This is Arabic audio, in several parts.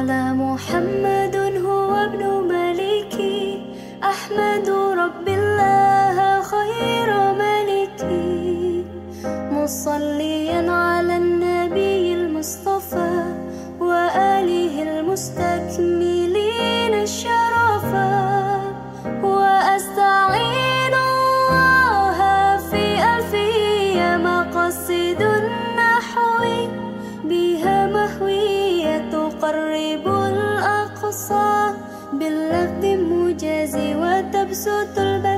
قال محمد هو ابن ملكي أحمد رب الله خير ملكي مصليا على النبي تقرب الأقصى باللفظ المجازي وتبسط الباب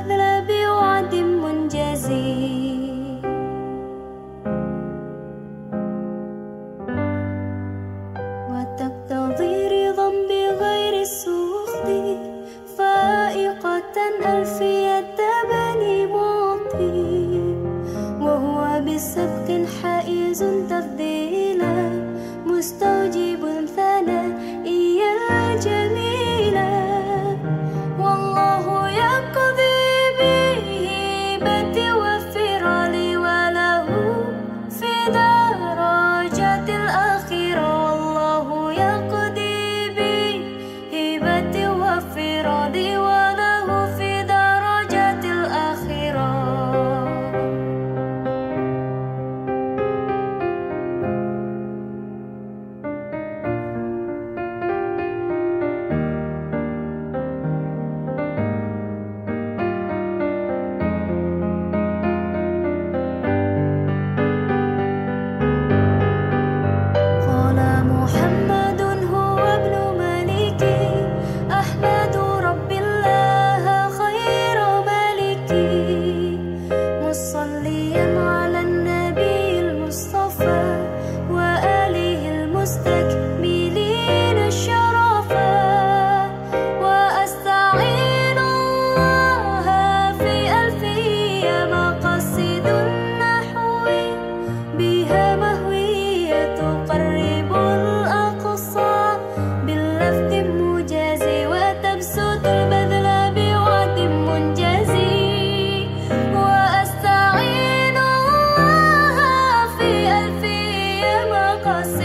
cosa.